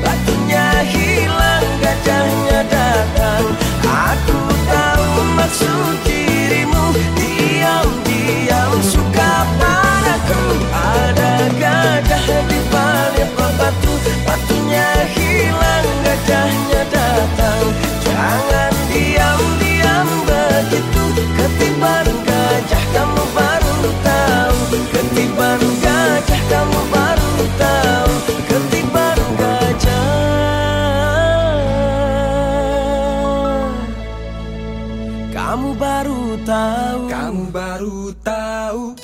I tahu. Kamu baru tahu